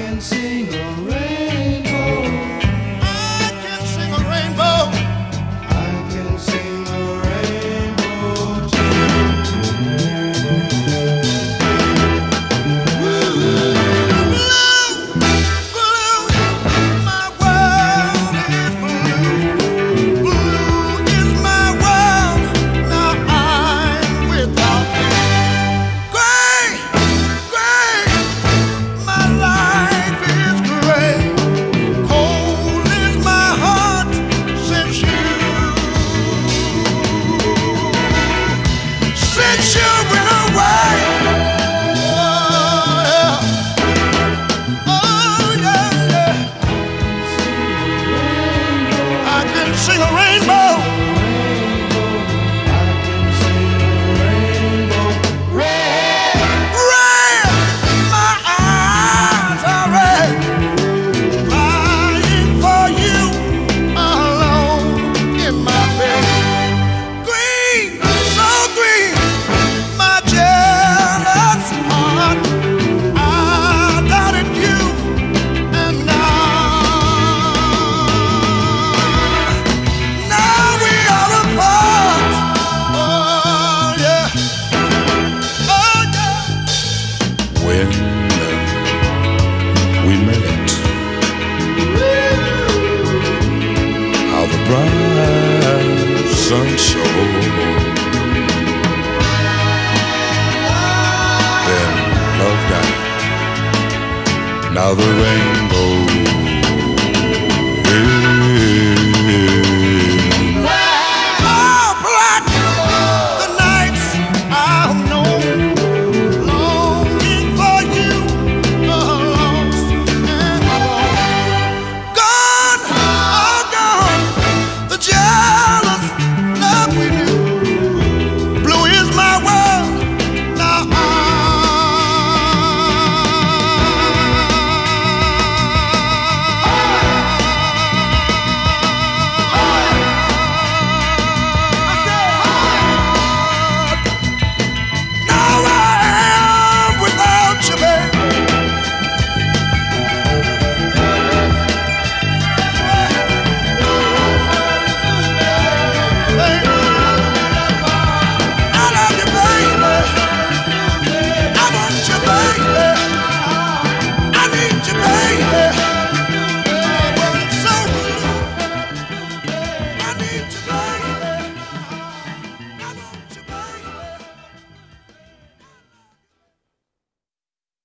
can sing a rain. Sun shone. Then love died. Now the rainbow